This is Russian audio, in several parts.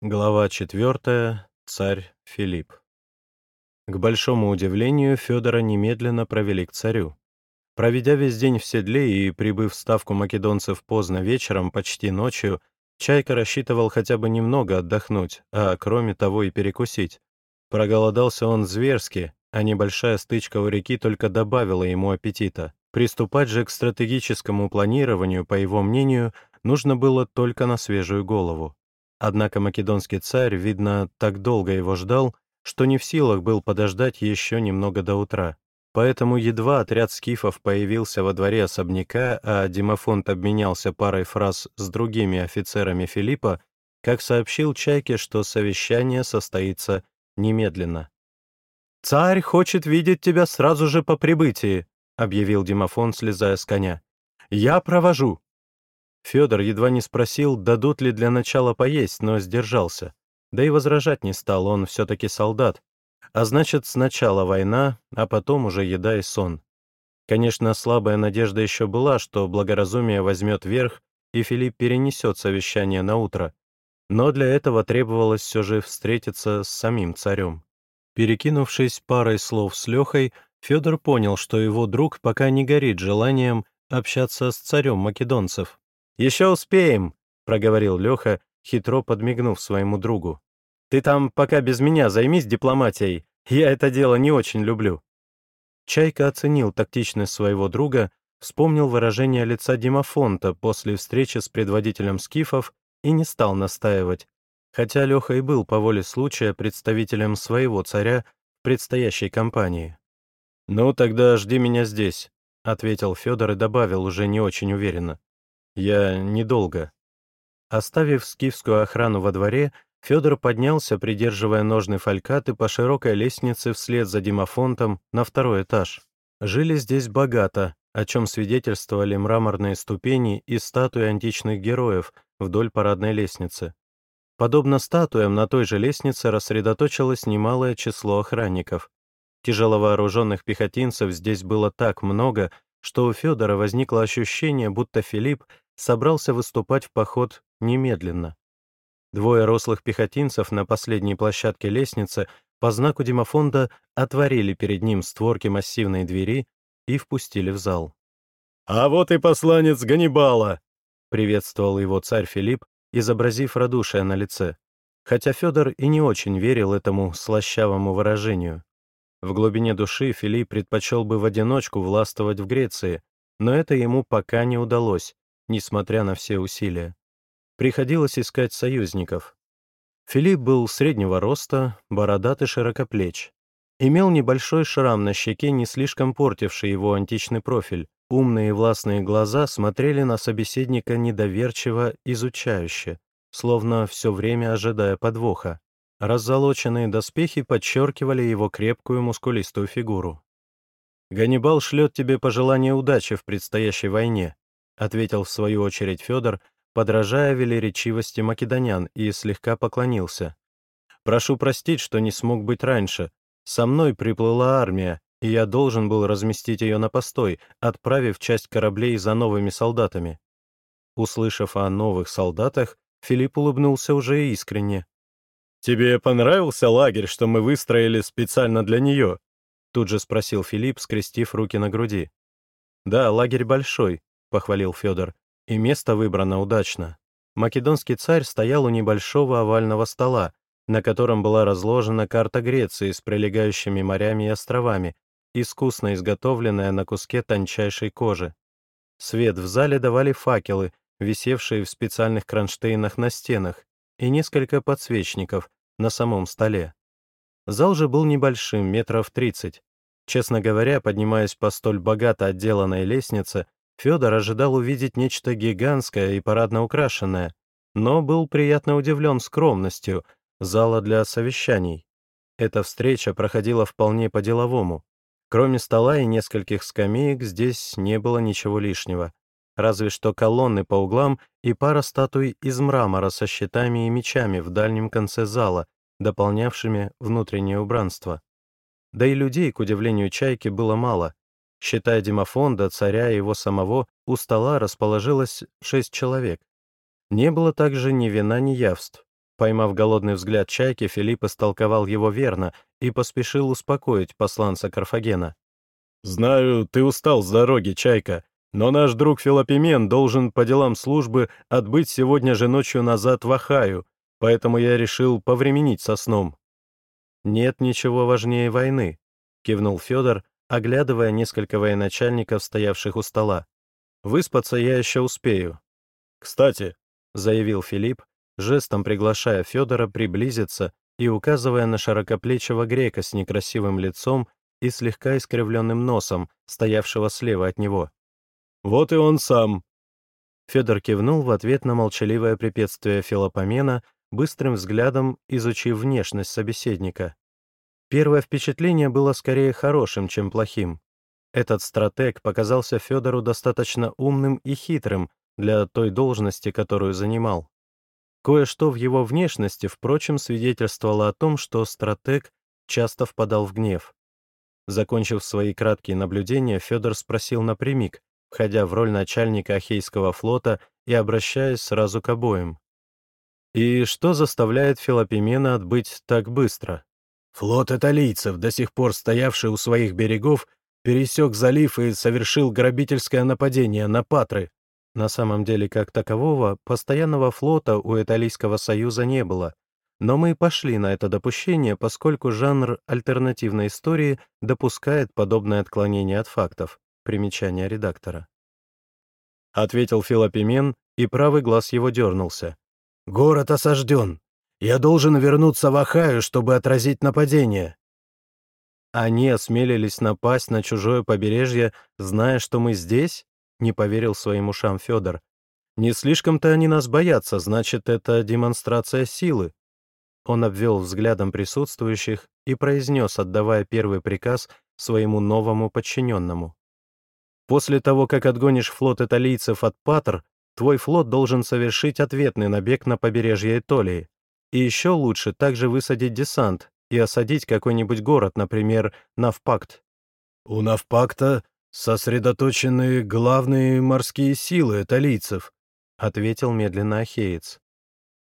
Глава 4. Царь Филипп. К большому удивлению, Федора немедленно провели к царю. Проведя весь день в седле и прибыв в ставку македонцев поздно вечером, почти ночью, Чайка рассчитывал хотя бы немного отдохнуть, а кроме того и перекусить. Проголодался он зверски, а небольшая стычка у реки только добавила ему аппетита. Приступать же к стратегическому планированию, по его мнению, нужно было только на свежую голову. Однако македонский царь, видно, так долго его ждал, что не в силах был подождать еще немного до утра. Поэтому едва отряд скифов появился во дворе особняка, а Димофонт обменялся парой фраз с другими офицерами Филиппа, как сообщил Чайке, что совещание состоится немедленно. «Царь хочет видеть тебя сразу же по прибытии», — объявил Димофон, слезая с коня. «Я провожу». Федор едва не спросил, дадут ли для начала поесть, но сдержался. Да и возражать не стал, он все-таки солдат. А значит, сначала война, а потом уже еда и сон. Конечно, слабая надежда еще была, что благоразумие возьмет верх, и Филипп перенесет совещание на утро. Но для этого требовалось все же встретиться с самим царем. Перекинувшись парой слов с Лехой, Федор понял, что его друг пока не горит желанием общаться с царем македонцев. «Еще успеем», — проговорил Леха, хитро подмигнув своему другу. «Ты там пока без меня займись дипломатией, я это дело не очень люблю». Чайка оценил тактичность своего друга, вспомнил выражение лица Димофонта после встречи с предводителем скифов и не стал настаивать, хотя Леха и был по воле случая представителем своего царя в предстоящей кампании. «Ну, тогда жди меня здесь», — ответил Федор и добавил уже не очень уверенно. Я недолго. Оставив скифскую охрану во дворе, Федор поднялся, придерживая ножны фалькаты по широкой лестнице вслед за Димофонтом на второй этаж. Жили здесь богато, о чем свидетельствовали мраморные ступени и статуи античных героев вдоль парадной лестницы. Подобно статуям, на той же лестнице рассредоточилось немалое число охранников. Тяжеловооруженных пехотинцев здесь было так много, что у Федора возникло ощущение, будто Филипп собрался выступать в поход немедленно. Двое рослых пехотинцев на последней площадке лестницы по знаку Димофонда отворили перед ним створки массивной двери и впустили в зал. «А вот и посланец Ганнибала!» — приветствовал его царь Филипп, изобразив радушие на лице, хотя Федор и не очень верил этому слащавому выражению. В глубине души Филипп предпочел бы в одиночку властвовать в Греции, но это ему пока не удалось, несмотря на все усилия. Приходилось искать союзников. Филипп был среднего роста, бородат и широкоплеч. Имел небольшой шрам на щеке, не слишком портивший его античный профиль. Умные и властные глаза смотрели на собеседника недоверчиво, изучающе, словно все время ожидая подвоха. Раззолоченные доспехи подчеркивали его крепкую мускулистую фигуру. «Ганнибал шлет тебе пожелание удачи в предстоящей войне», ответил в свою очередь Федор, подражая велеречивости македонян, и слегка поклонился. «Прошу простить, что не смог быть раньше. Со мной приплыла армия, и я должен был разместить ее на постой, отправив часть кораблей за новыми солдатами». Услышав о новых солдатах, Филипп улыбнулся уже искренне. «Тебе понравился лагерь, что мы выстроили специально для нее?» Тут же спросил Филипп, скрестив руки на груди. «Да, лагерь большой», — похвалил Федор, «и место выбрано удачно. Македонский царь стоял у небольшого овального стола, на котором была разложена карта Греции с прилегающими морями и островами, искусно изготовленная на куске тончайшей кожи. Свет в зале давали факелы, висевшие в специальных кронштейнах на стенах, и несколько подсвечников на самом столе. Зал же был небольшим, метров тридцать. Честно говоря, поднимаясь по столь богато отделанной лестнице, Федор ожидал увидеть нечто гигантское и парадно украшенное, но был приятно удивлен скромностью зала для совещаний. Эта встреча проходила вполне по-деловому. Кроме стола и нескольких скамеек здесь не было ничего лишнего, разве что колонны по углам и пара статуй из мрамора со щитами и мечами в дальнем конце зала, дополнявшими внутреннее убранство. Да и людей, к удивлению Чайки, было мало. Считая Димофонда, царя и его самого, у стола расположилось шесть человек. Не было также ни вина, ни явств. Поймав голодный взгляд чайки, Филипп истолковал его верно и поспешил успокоить посланца Карфагена. «Знаю, ты устал с дороги, чайка, но наш друг Филопимен должен по делам службы отбыть сегодня же ночью назад в Ахаю, поэтому я решил повременить со сном». «Нет ничего важнее войны», — кивнул Федор, оглядывая несколько военачальников, стоявших у стола. «Выспаться я еще успею». «Кстати», — заявил Филипп, жестом приглашая Федора приблизиться и указывая на широкоплечего грека с некрасивым лицом и слегка искривленным носом, стоявшего слева от него. «Вот и он сам!» Федор кивнул в ответ на молчаливое препятствие Филопомена, быстрым взглядом изучив внешность собеседника. Первое впечатление было скорее хорошим, чем плохим. Этот стратег показался Федору достаточно умным и хитрым для той должности, которую занимал. Кое-что в его внешности, впрочем, свидетельствовало о том, что стратег часто впадал в гнев. Закончив свои краткие наблюдения, Федор спросил напрямик, входя в роль начальника Ахейского флота и обращаясь сразу к обоим. «И что заставляет Филопимена отбыть так быстро?» Флот италийцев, до сих пор стоявший у своих берегов, пересек залив и совершил грабительское нападение на Патры, на самом деле, как такового, постоянного флота у Италийского союза не было, но мы пошли на это допущение, поскольку жанр альтернативной истории допускает подобное отклонение от фактов. Примечание редактора. Ответил Филопимен, и правый глаз его дернулся. «Город осажден. Я должен вернуться в Ахаю, чтобы отразить нападение». Они осмелились напасть на чужое побережье, зная, что мы здесь? Не поверил своим ушам Федор. Не слишком-то они нас боятся, значит, это демонстрация силы. Он обвел взглядом присутствующих и произнес, отдавая первый приказ своему новому подчиненному. «После того, как отгонишь флот италийцев от Патр, твой флот должен совершить ответный набег на побережье Итолии. И еще лучше также высадить десант и осадить какой-нибудь город, например, Навпакт». «У Навпакта «Сосредоточены главные морские силы италийцев», — ответил медленно Ахеец.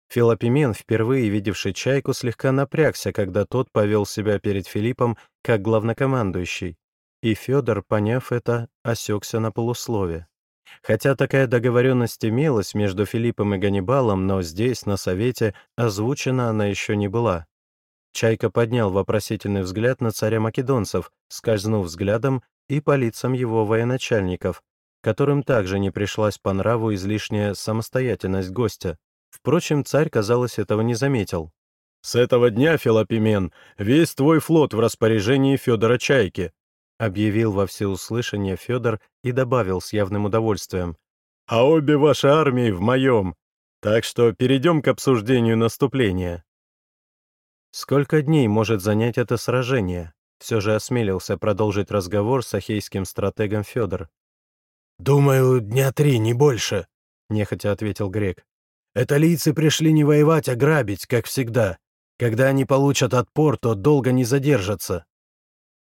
Филопимен, впервые видевший Чайку, слегка напрягся, когда тот повел себя перед Филиппом как главнокомандующий, и Федор, поняв это, осекся на полуслове. Хотя такая договоренность имелась между Филиппом и Ганнибалом, но здесь, на совете, озвучена она еще не была. Чайка поднял вопросительный взгляд на царя македонцев, скользнув взглядом и по лицам его военачальников, которым также не пришлась по нраву излишняя самостоятельность гостя. Впрочем, царь, казалось, этого не заметил. «С этого дня, Филопимен, весь твой флот в распоряжении Федора Чайки», объявил во всеуслышание Федор и добавил с явным удовольствием. «А обе ваши армии в моем. Так что перейдем к обсуждению наступления». Сколько дней может занять это сражение? Все же осмелился продолжить разговор с ахейским стратегом Федор. «Думаю, дня три, не больше», — нехотя ответил грек. «Эталийцы пришли не воевать, а грабить, как всегда. Когда они получат отпор, то долго не задержатся».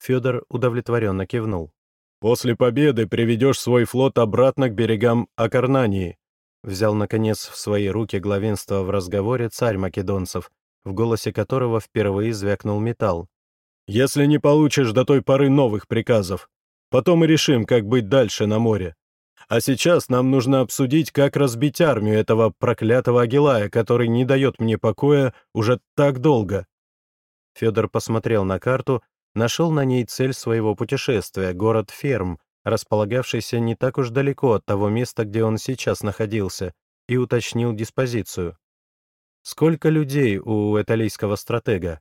Федор удовлетворенно кивнул. «После победы приведешь свой флот обратно к берегам Акарнании», взял, наконец, в свои руки главенство в разговоре царь македонцев, в голосе которого впервые звякнул металл. «Если не получишь до той поры новых приказов, потом и решим, как быть дальше на море. А сейчас нам нужно обсудить, как разбить армию этого проклятого Агилая, который не дает мне покоя уже так долго». Федор посмотрел на карту, нашел на ней цель своего путешествия, город Ферм, располагавшийся не так уж далеко от того места, где он сейчас находился, и уточнил диспозицию. Сколько людей у италийского стратега?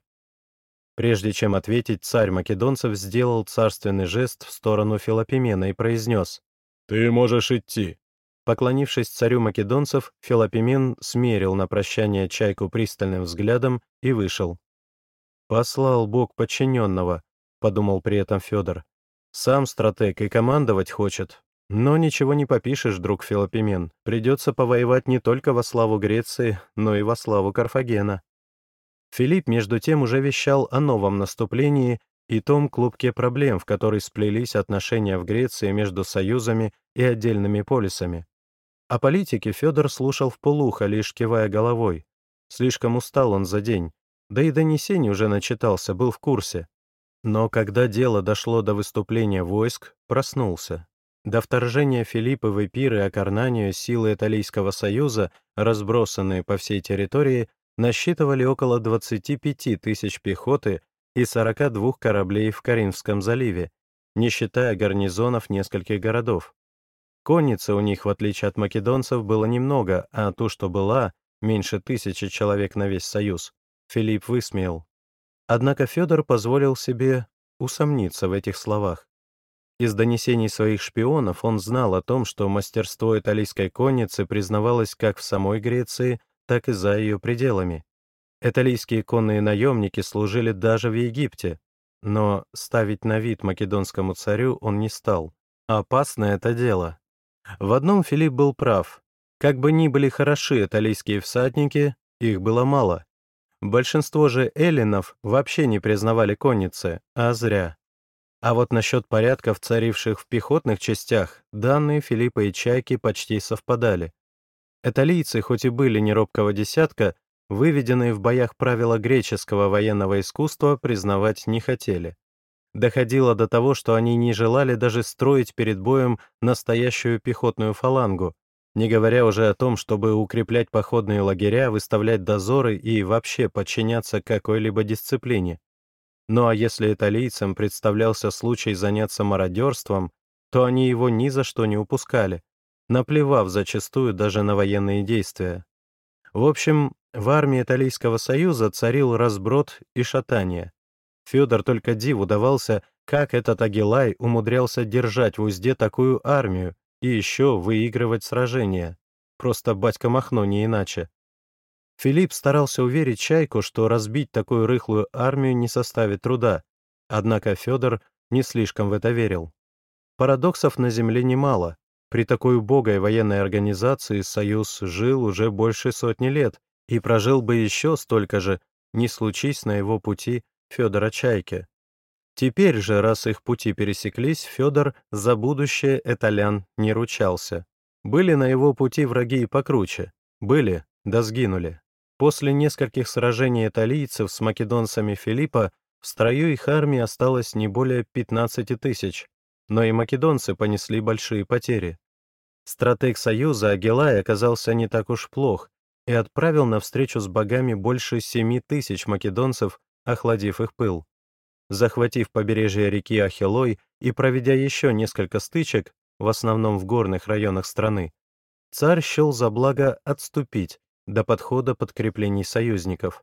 Прежде чем ответить, царь македонцев сделал царственный жест в сторону Филопимена и произнес «Ты можешь идти». Поклонившись царю македонцев, Филопимен смерил на прощание чайку пристальным взглядом и вышел. «Послал Бог подчиненного», — подумал при этом Федор. «Сам стратег и командовать хочет, но ничего не попишешь, друг Филопимен. Придется повоевать не только во славу Греции, но и во славу Карфагена. Филипп, между тем, уже вещал о новом наступлении и том клубке проблем, в который сплелись отношения в Греции между союзами и отдельными полисами. О политике Федор слушал в полухо, лишь кивая головой. Слишком устал он за день, да и донесений уже начитался, был в курсе. Но когда дело дошло до выступления войск, проснулся. До вторжения Филиппа в Эпир и Акарнанию силы Италийского союза, разбросанные по всей территории, насчитывали около 25 тысяч пехоты и 42 кораблей в Каринском заливе, не считая гарнизонов нескольких городов. Конницы у них, в отличие от македонцев, было немного, а ту, что была, меньше тысячи человек на весь союз, Филипп высмеял. Однако Федор позволил себе усомниться в этих словах. Из донесений своих шпионов он знал о том, что мастерство итальянской конницы признавалось как в самой Греции, так и за ее пределами. Италийские конные наемники служили даже в Египте, но ставить на вид македонскому царю он не стал. Опасно это дело. В одном Филипп был прав. Как бы ни были хороши италийские всадники, их было мало. Большинство же эллинов вообще не признавали конницы, а зря. А вот насчет порядков, царивших в пехотных частях, данные Филиппа и Чайки почти совпадали. Италийцы, хоть и были не робкого десятка, выведенные в боях правила греческого военного искусства признавать не хотели. Доходило до того, что они не желали даже строить перед боем настоящую пехотную фалангу, не говоря уже о том, чтобы укреплять походные лагеря, выставлять дозоры и вообще подчиняться какой-либо дисциплине. Ну а если италийцам представлялся случай заняться мародерством, то они его ни за что не упускали, наплевав зачастую даже на военные действия. В общем, в армии Италийского союза царил разброд и шатание. Федор только диву давался, как этот Агилай умудрялся держать в узде такую армию и еще выигрывать сражения. Просто батька Махно не иначе. Филипп старался уверить Чайку, что разбить такую рыхлую армию не составит труда, однако Федор не слишком в это верил. Парадоксов на Земле немало. При такой убогой военной организации Союз жил уже больше сотни лет и прожил бы еще столько же, не случись на его пути Федора Чайки. Теперь же, раз их пути пересеклись, Федор за будущее эталян не ручался. Были на его пути враги и покруче. Были, да сгинули. После нескольких сражений италийцев с македонцами Филиппа в строю их армии осталось не более 15 тысяч, но и македонцы понесли большие потери. Стратег Союза Агилай оказался не так уж плох и отправил на встречу с богами больше 7 тысяч македонцев, охладив их пыл. Захватив побережье реки Ахилой и проведя еще несколько стычек, в основном в горных районах страны, царь счел за благо отступить до подхода подкреплений союзников.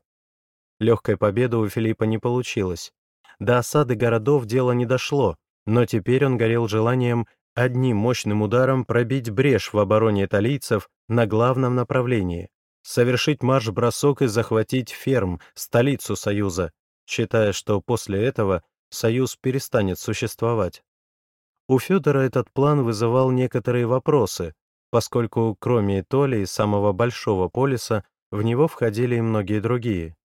Легкой победы у Филиппа не получилось. До осады городов дело не дошло, но теперь он горел желанием одним мощным ударом пробить брешь в обороне италийцев на главном направлении, совершить марш-бросок и захватить Ферм, столицу Союза, считая, что после этого Союз перестанет существовать. У Федора этот план вызывал некоторые вопросы, поскольку кроме Итолии, самого большого полиса, в него входили и многие другие.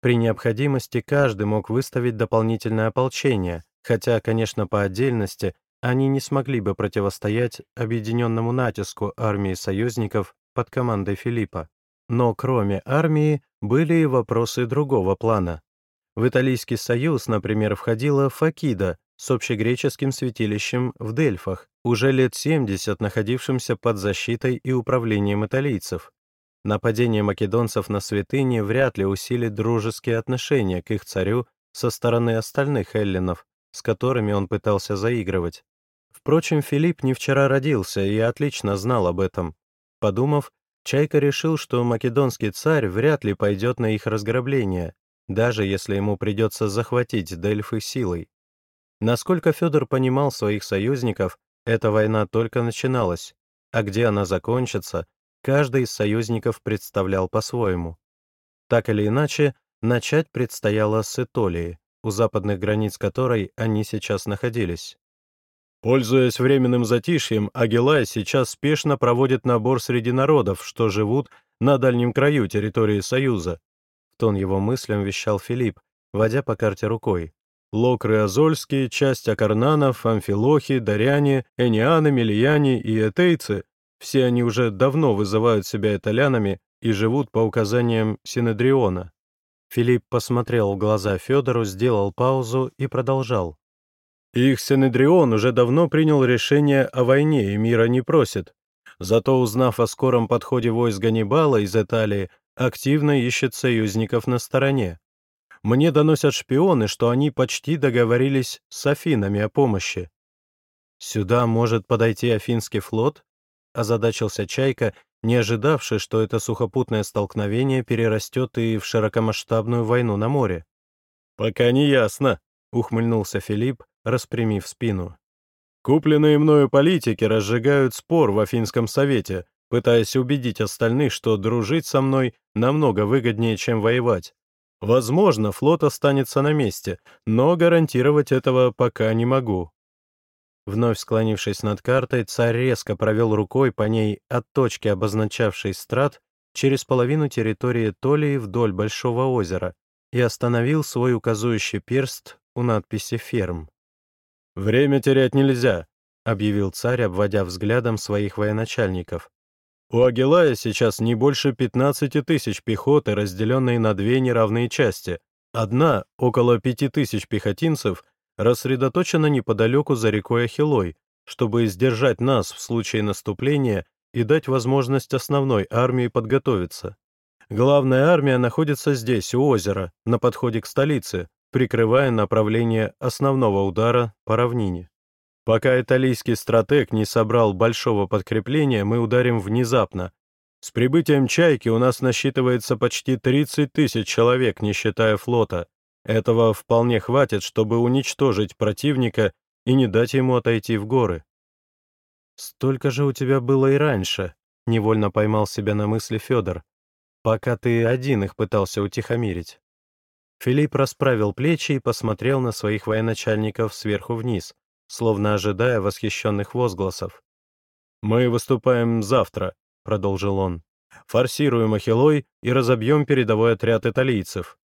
При необходимости каждый мог выставить дополнительное ополчение, хотя, конечно, по отдельности они не смогли бы противостоять объединенному натиску армии союзников под командой Филиппа. Но кроме армии были и вопросы другого плана. В Италийский союз, например, входила Факида с общегреческим святилищем в Дельфах, уже лет 70 находившимся под защитой и управлением италийцев. Нападение македонцев на святыни вряд ли усилит дружеские отношения к их царю со стороны остальных эллинов, с которыми он пытался заигрывать. Впрочем, Филипп не вчера родился и отлично знал об этом. Подумав, Чайка решил, что македонский царь вряд ли пойдет на их разграбление, даже если ему придется захватить Дельфы силой. Насколько Федор понимал своих союзников, эта война только начиналась, а где она закончится, каждый из союзников представлял по-своему. Так или иначе, начать предстояло с Этолии, у западных границ которой они сейчас находились. Пользуясь временным затишьем, Агилай сейчас спешно проводит набор среди народов, что живут на дальнем краю территории Союза, тон его мыслям вещал Филипп, водя по карте рукой. Локры Азольские, часть Акарнанов, Амфилохи, Даряне, Энианы, Мильяне и Этейцы — все они уже давно вызывают себя итальянами, и живут по указаниям Синедриона. Филипп посмотрел в глаза Федору, сделал паузу и продолжал. Их Синедрион уже давно принял решение о войне и мира не просит. Зато, узнав о скором подходе войск Ганнибала из Италии, активно ищет союзников на стороне. Мне доносят шпионы, что они почти договорились с Афинами о помощи. «Сюда может подойти Афинский флот?» — озадачился Чайка, не ожидавший, что это сухопутное столкновение перерастет и в широкомасштабную войну на море. «Пока не ясно», — ухмыльнулся Филипп, распрямив спину. «Купленные мною политики разжигают спор в Афинском совете, пытаясь убедить остальных, что дружить со мной намного выгоднее, чем воевать. Возможно, флот останется на месте, но гарантировать этого пока не могу. Вновь склонившись над картой, царь резко провел рукой по ней от точки, обозначавшей страт, через половину территории Толии вдоль Большого озера и остановил свой указующий перст у надписи «Ферм». «Время терять нельзя», — объявил царь, обводя взглядом своих военачальников. У Агилая сейчас не больше 15 тысяч пехоты, разделенной на две неравные части. Одна, около 5 тысяч пехотинцев, рассредоточена неподалеку за рекой Ахилой, чтобы сдержать нас в случае наступления и дать возможность основной армии подготовиться. Главная армия находится здесь, у озера, на подходе к столице, прикрывая направление основного удара по равнине. Пока италийский стратег не собрал большого подкрепления, мы ударим внезапно. С прибытием «Чайки» у нас насчитывается почти 30 тысяч человек, не считая флота. Этого вполне хватит, чтобы уничтожить противника и не дать ему отойти в горы. «Столько же у тебя было и раньше», — невольно поймал себя на мысли Федор, пока ты один их пытался утихомирить. Филипп расправил плечи и посмотрел на своих военачальников сверху вниз словно ожидая восхищенных возгласов. «Мы выступаем завтра», — продолжил он. «Форсируем Ахилой и разобьем передовой отряд италийцев».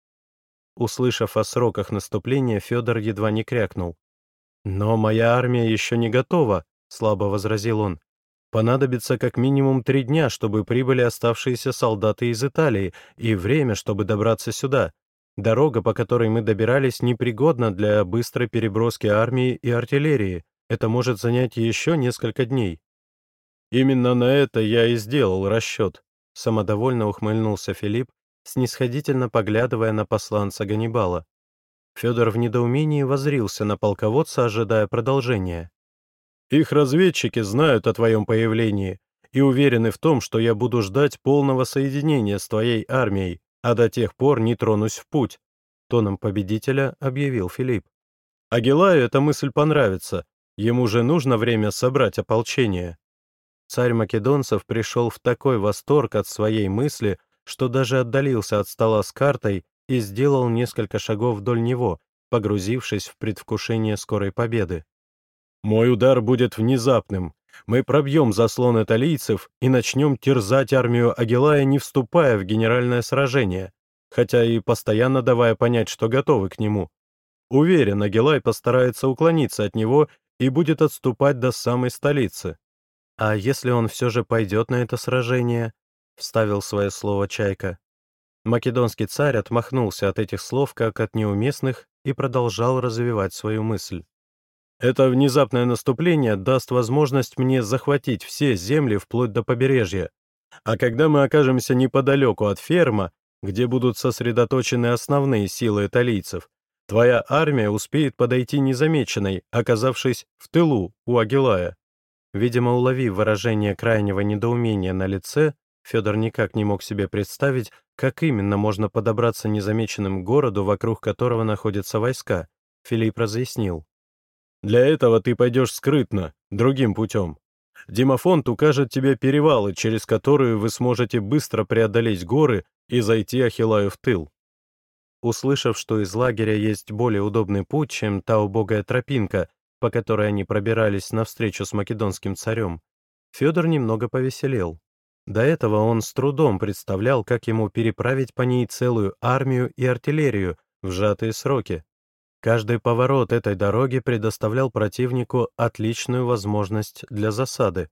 Услышав о сроках наступления, Федор едва не крякнул. «Но моя армия еще не готова», — слабо возразил он. «Понадобится как минимум три дня, чтобы прибыли оставшиеся солдаты из Италии, и время, чтобы добраться сюда. Дорога, по которой мы добирались, непригодна для быстрой переброски армии и артиллерии. Это может занять еще несколько дней. Именно на это я и сделал расчет. Самодовольно ухмыльнулся Филипп, снисходительно поглядывая на посланца Ганнибала. Федор в недоумении возрился на полководца, ожидая продолжения. «Их разведчики знают о твоем появлении и уверены в том, что я буду ждать полного соединения с твоей армией, а до тех пор не тронусь в путь», — тоном победителя объявил Филипп. «Агилаю эта мысль понравится, ему же нужно время собрать ополчение». Царь Македонцев пришел в такой восторг от своей мысли, что даже отдалился от стола с картой и сделал несколько шагов вдоль него, погрузившись в предвкушение скорой победы. «Мой удар будет внезапным. Мы пробьем заслон италийцев и начнем терзать армию Агилая, не вступая в генеральное сражение, хотя и постоянно давая понять, что готовы к нему. Уверен, Агилай постарается уклониться от него и будет отступать до самой столицы. «А если он все же пойдет на это сражение?» — вставил свое слово Чайка. Македонский царь отмахнулся от этих слов как от неуместных и продолжал развивать свою мысль. Это внезапное наступление даст возможность мне захватить все земли вплоть до побережья. А когда мы окажемся неподалеку от ферма, где будут сосредоточены основные силы италийцев, твоя армия успеет подойти незамеченной, оказавшись в тылу у Агилая. Видимо, уловив выражение крайнего недоумения на лице, Федор никак не мог себе представить, как именно можно подобраться незамеченным к городу, вокруг которого находятся войска. Филипп разъяснил. Для этого ты пойдешь скрытно, другим путем. Димофонт укажет тебе перевалы, через которые вы сможете быстро преодолеть горы и зайти Ахилаю в тыл. Услышав, что из лагеря есть более удобный путь, чем та убогая тропинка, по которой они пробирались навстречу с македонским царем, Федор немного повеселел. До этого он с трудом представлял, как ему переправить по ней целую армию и артиллерию в сжатые сроки. Каждый поворот этой дороги предоставлял противнику отличную возможность для засады.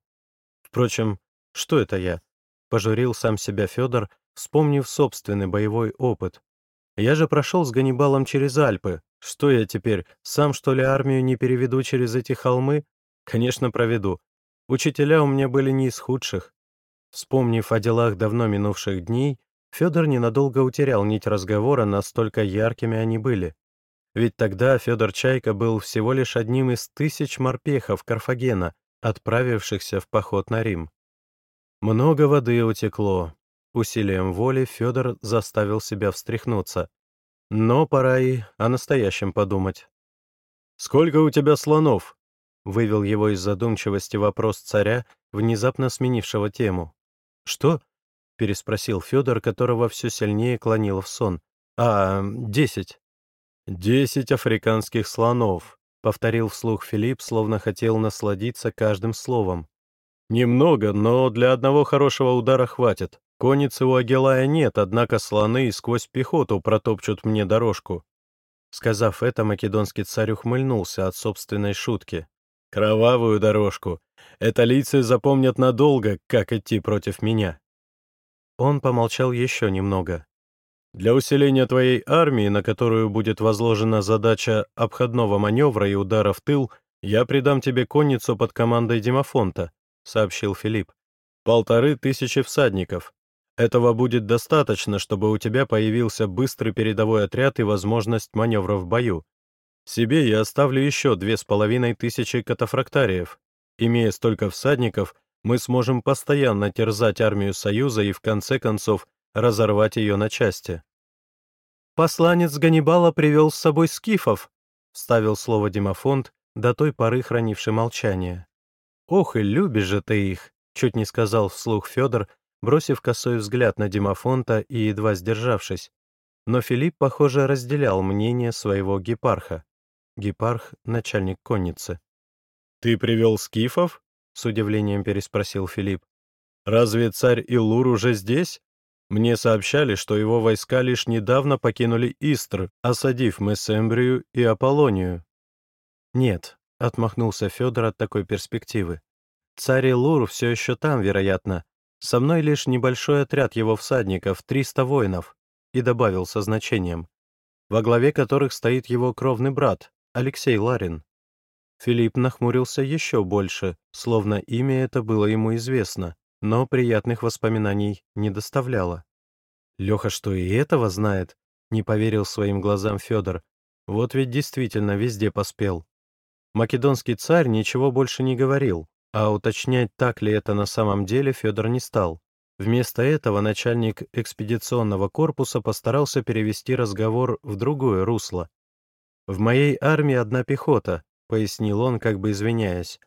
Впрочем, что это я? пожурил сам себя Федор, вспомнив собственный боевой опыт. «Я же прошел с Ганнибалом через Альпы. Что я теперь, сам что ли армию не переведу через эти холмы? Конечно, проведу. Учителя у меня были не из худших». Вспомнив о делах давно минувших дней, Федор ненадолго утерял нить разговора, настолько яркими они были. Ведь тогда Федор Чайка был всего лишь одним из тысяч морпехов Карфагена, отправившихся в поход на Рим. Много воды утекло. Усилием воли Федор заставил себя встряхнуться. Но пора и о настоящем подумать. «Сколько у тебя слонов?» — вывел его из задумчивости вопрос царя, внезапно сменившего тему. «Что?» — переспросил Федор, которого все сильнее клонило в сон. «А, десять». «Десять африканских слонов», — повторил вслух Филипп, словно хотел насладиться каждым словом. «Немного, но для одного хорошего удара хватит. Конницы у Агилая нет, однако слоны сквозь пехоту протопчут мне дорожку». Сказав это, македонский царь ухмыльнулся от собственной шутки. «Кровавую дорожку. Это лица запомнят надолго, как идти против меня». Он помолчал еще немного. «Для усиления твоей армии, на которую будет возложена задача обходного маневра и удара в тыл, я придам тебе конницу под командой Димафонта», — сообщил Филипп. «Полторы тысячи всадников. Этого будет достаточно, чтобы у тебя появился быстрый передовой отряд и возможность маневра в бою. Себе я оставлю еще две с половиной тысячи катафрактариев. Имея столько всадников, мы сможем постоянно терзать армию Союза и, в конце концов, разорвать ее на части. «Посланец Ганнибала привел с собой скифов», — вставил слово Димофонт, до той поры хранивший молчание. «Ох, и любишь же ты их», — чуть не сказал вслух Федор, бросив косой взгляд на Димофонта и едва сдержавшись. Но Филипп, похоже, разделял мнение своего гепарха. Гепарх — начальник конницы. «Ты привел скифов?» — с удивлением переспросил Филипп. «Разве царь Илур уже здесь? Мне сообщали, что его войска лишь недавно покинули Истр, осадив Мессембрию и Аполлонию». «Нет», — отмахнулся Федор от такой перспективы. «Царь Илур все еще там, вероятно. Со мной лишь небольшой отряд его всадников, 300 воинов», и добавил со значением, во главе которых стоит его кровный брат, Алексей Ларин. Филипп нахмурился еще больше, словно имя это было ему известно, но приятных воспоминаний не доставляло. Леха что и этого знает? Не поверил своим глазам Федор. Вот ведь действительно везде поспел. Македонский царь ничего больше не говорил, а уточнять, так ли это на самом деле, Федор не стал. Вместо этого начальник экспедиционного корпуса постарался перевести разговор в другое русло. «В моей армии одна пехота, — пояснил он, как бы извиняясь.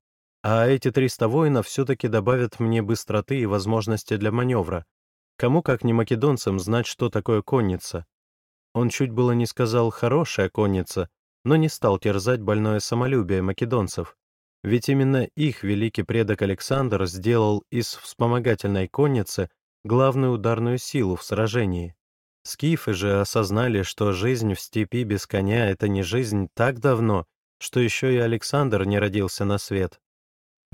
«А эти 300 воинов все-таки добавят мне быстроты и возможности для маневра. Кому, как не македонцам, знать, что такое конница?» Он чуть было не сказал «хорошая конница», но не стал терзать больное самолюбие македонцев. Ведь именно их великий предок Александр сделал из вспомогательной конницы главную ударную силу в сражении. Скифы же осознали, что жизнь в степи без коня — это не жизнь так давно, что еще и Александр не родился на свет.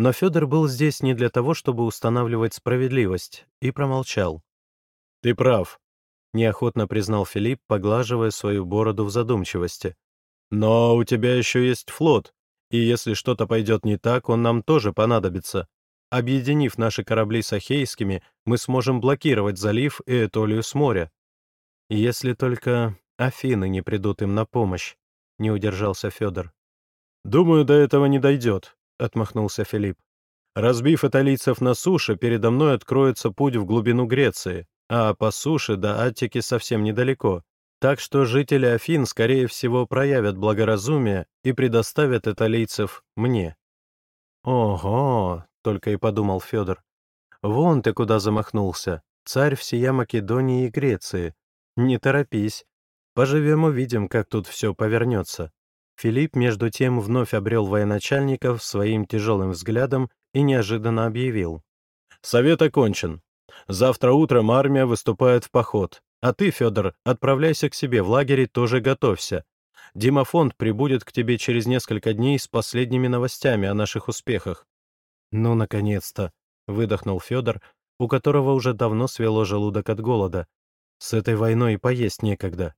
Но Федор был здесь не для того, чтобы устанавливать справедливость, и промолчал. «Ты прав», — неохотно признал Филипп, поглаживая свою бороду в задумчивости. «Но у тебя еще есть флот, и если что-то пойдет не так, он нам тоже понадобится. Объединив наши корабли с Ахейскими, мы сможем блокировать залив и Этолию с моря. Если только Афины не придут им на помощь», — не удержался Федор. «Думаю, до этого не дойдет», — отмахнулся Филипп. «Разбив италийцев на суше, передо мной откроется путь в глубину Греции, а по суше до Аттики совсем недалеко. Так что жители Афин, скорее всего, проявят благоразумие и предоставят италийцев мне». «Ого!» — только и подумал Федор. «Вон ты куда замахнулся, царь всея Македонии и Греции. Не торопись. Поживем увидим, как тут все повернется». Филипп, между тем, вновь обрел военачальников своим тяжелым взглядом и неожиданно объявил. «Совет окончен. Завтра утром армия выступает в поход. А ты, Федор, отправляйся к себе в лагере, тоже готовься. Димофонд прибудет к тебе через несколько дней с последними новостями о наших успехах». «Ну, наконец-то!» — выдохнул Федор, у которого уже давно свело желудок от голода. С этой войной и поесть некогда.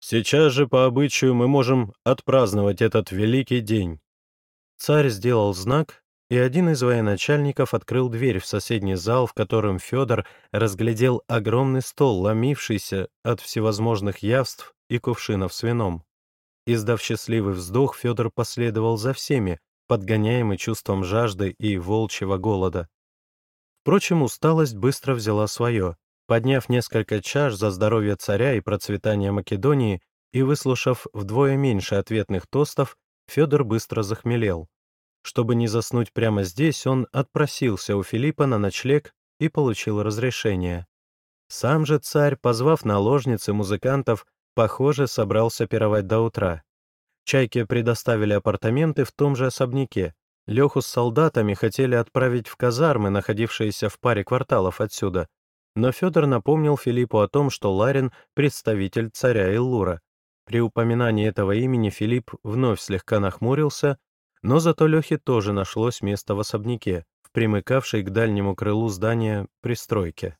Сейчас же по обычаю мы можем отпраздновать этот великий день. Царь сделал знак, и один из военачальников открыл дверь в соседний зал, в котором Федор разглядел огромный стол, ломившийся от всевозможных явств и кувшинов с вином. Издав счастливый вздох, Федор последовал за всеми, подгоняемый чувством жажды и волчьего голода. Впрочем, усталость быстро взяла свое. Подняв несколько чаш за здоровье царя и процветание Македонии и выслушав вдвое меньше ответных тостов, Федор быстро захмелел. Чтобы не заснуть прямо здесь, он отпросился у Филиппа на ночлег и получил разрешение. Сам же царь, позвав наложниц и музыкантов, похоже, собрался пировать до утра. Чайке предоставили апартаменты в том же особняке. Леху с солдатами хотели отправить в казармы, находившиеся в паре кварталов отсюда. Но Федор напомнил Филиппу о том, что Ларин — представитель царя Иллура. При упоминании этого имени Филипп вновь слегка нахмурился, но зато Лехе тоже нашлось место в особняке, в примыкавшей к дальнему крылу здания пристройке.